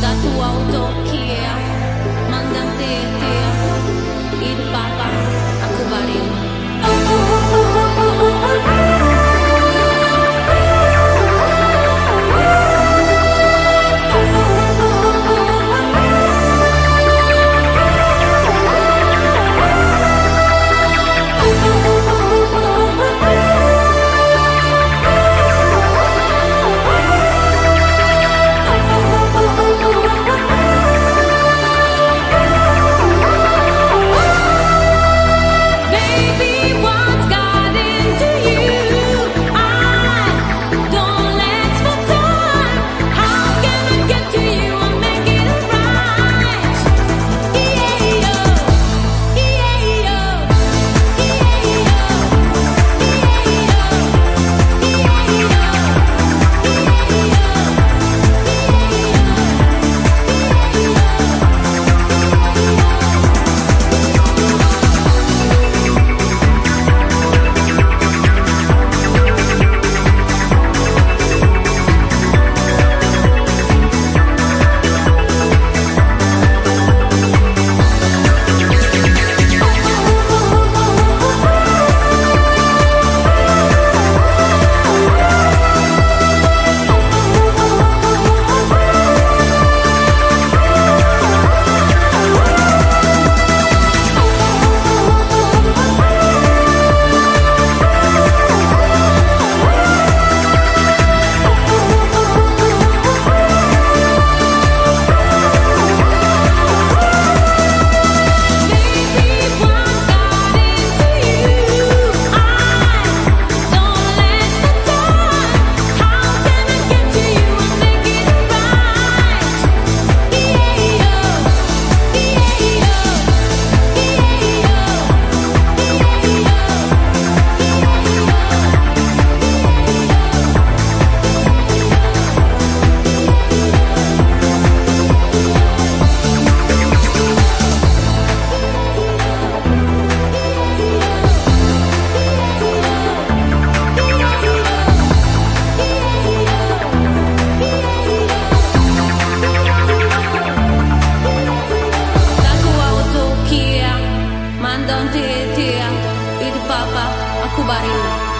da tua autonomia Bapa, aku baring.